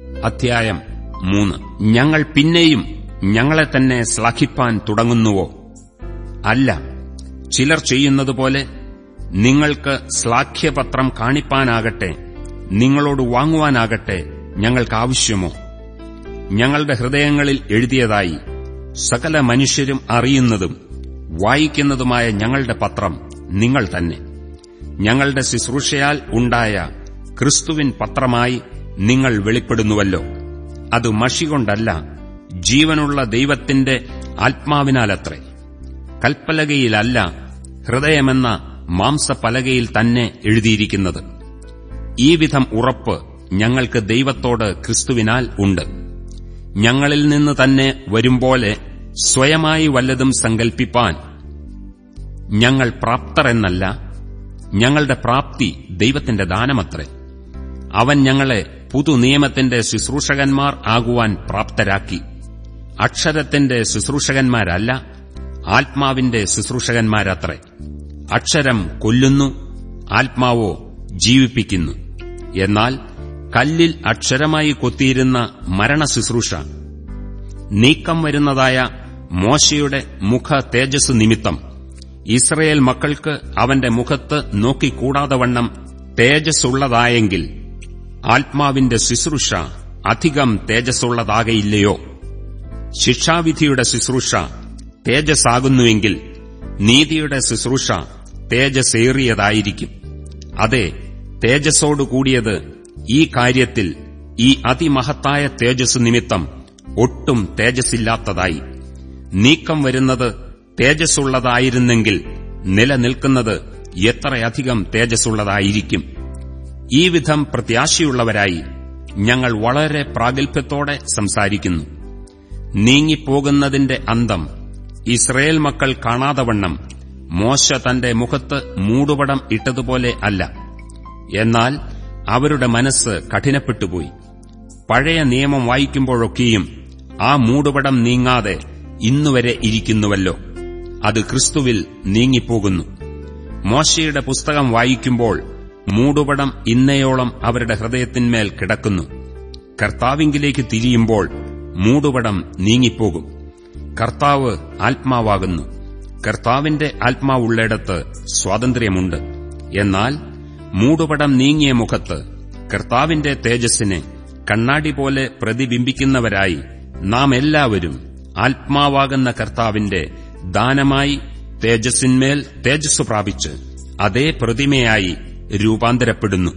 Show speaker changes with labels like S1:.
S1: അധ്യായം മൂന്ന്. ഞങ്ങൾ പിന്നെയും ഞങ്ങളെ തന്നെ ശ്ലാഘിപ്പാൻ തുടങ്ങുന്നുവോ? അല്ല. ചിലർ ചെയ്യുന്നതുപോലെ നിങ്ങൾക്ക് ശ്ലാഘ്യപത്രം കാണിപ്പാനാകട്ടെ നിങ്ങളോട് വാങ്ങുവാനാകട്ടെ ഞങ്ങൾക്ക് ആവശ്യമോ? ഞങ്ങളുടെ ഹൃദയങ്ങളിൽ എഴുതിയതായി സകല മനുഷ്യരും അറിയുന്നതും വായിക്കുന്നതുമായ ഞങ്ങളുടെ പത്രം നിങ്ങൾ തന്നെ. ഞങ്ങളുടെ ശുശ്രൂഷയാൽ ഉണ്ടായ ക്രിസ്തുവിൻ പത്രമായി നിങ്ങൾ വെളിപ്പെടുന്നുവല്ലോ. അത് മഷികൊണ്ടല്ല ജീവനുള്ള ദൈവത്തിന്റെ ആത്മാവിനാലത്രേ. കൽപ്പലകയിലല്ല ഹൃദയമെന്ന മാംസപലകയിൽ തന്നെ എഴുതിയിരിക്കുന്നത്. ഈ വിധം ഉറപ്പ് ഞങ്ങൾക്ക് ദൈവത്തോട് ക്രിസ്തുവിനാൽ ഉണ്ട്. ഞങ്ങളിൽ നിന്ന് തന്നെ വരുമ്പോലെ സ്വയമായി വല്ലതും സങ്കൽപ്പിപ്പാൻ ഞങ്ങൾ പ്രാപ്തരെന്നല്ല ഞങ്ങളുടെ പ്രാപ്തി ദൈവത്തിന്റെ ദാനമത്രേ. അവൻ ഞങ്ങളെ പുതുനിയമത്തിന്റെ ശുശ്രൂഷകന്മാർ ആകുവാൻ പ്രാപ്തരാക്കി. അക്ഷരത്തിന്റെ ശുശ്രൂഷകന്മാരല്ല ആത്മാവിന്റെ ശുശ്രൂഷകന്മാരത്രേ. അക്ഷരം കൊല്ലുന്നു ആത്മാവോ ജീവിപ്പിക്കുന്നു. എന്നാൽ കല്ലിൽ അക്ഷരമായി കൊത്തിയിരുന്ന മരണശുശ്രൂഷ നീക്കം വരുന്നതായ മോശയുടെ മുഖ തേജസ് നിമിത്തം ഇസ്രയേൽ മക്കൾക്ക് അവന്റെ മുഖത്ത് നോക്കിക്കൂടാതെ വണ്ണം തേജസ്സുള്ളതായെങ്കിൽ ആത്മാവിന്റെ ശുശ്രൂഷ അധികം തേജസ്സുള്ളതാകയില്ലയോ? ശിക്ഷാവിധിയുടെ ശുശ്രൂഷ തേജസ്സാകുന്നുവെങ്കിൽ നീതിയുടെ ശുശ്രൂഷ തേജസ്സേറിയതായിരിക്കും. അതെ തേജസ്സോടുകൂടിയത് ഈ കാര്യത്തിൽ ഈ അതിമഹത്തായ തേജസ് നിമിത്തം ഒട്ടും തേജസ്സില്ലാത്തതായി. നീക്കം വരുന്നത് തേജസ്സുള്ളതായിരുന്നെങ്കിൽ നിലനിൽക്കുന്നത് എത്രയധികം തേജസ്സുള്ളതായിരിക്കും. ഈ വിധം പ്രത്യാശയുള്ളവരായി ഞങ്ങൾ വളരെ പ്രാഗൽഭ്യത്തോടെ സംസാരിക്കുന്നു. നീങ്ങിപ്പോകുന്നതിന്റെ അന്തം ഇസ്രയേൽ മക്കൾ കാണാതവണ്ണം മോശ തന്റെ മുഖത്ത് മൂടുപടം ഇട്ടതുപോലെ അല്ല. എന്നാൽ അവരുടെ മനസ്സ് കഠിനപ്പെട്ടുപോയി. പഴയ നിയമം വായിക്കുമ്പോഴൊക്കെയും ആ മൂടുപടം നീങ്ങാതെ ഇന്നുവരെ ഇരിക്കുന്നുവല്ലോ. അത് ക്രിസ്തുവിൽ നീങ്ങിപ്പോകുന്നു. മോശയുടെ പുസ്തകം വായിക്കുമ്പോൾ മൂടുപടം ഇന്നയോളം അവരുടെ ഹൃദയത്തിന്മേൽ കിടക്കുന്നു. കർത്താവിങ്കിലേക്ക് തിരിയുമ്പോൾ മൂടുപടം നീങ്ങിപ്പോകും. കർത്താവ് ആത്മാവാകുന്നു. കർത്താവിന്റെ ആത്മാവുള്ളിടത്ത് സ്വാതന്ത്ര്യമുണ്ട്. എന്നാൽ മൂടുപടം നീങ്ങിയ മുഖത്ത് കർത്താവിന്റെ തേജസ്സിനെ കണ്ണാടി പോലെ പ്രതിബിംബിക്കുന്നവരായി നാം എല്ലാവരും ആത്മാവാകുന്ന കർത്താവിന്റെ ദാനമായി തേജസ്സിന്മേൽ തേജസ് പ്രാപിച്ച് അതേ പ്രതിമയായി രൂപാന്തരപ്പെടുന്നു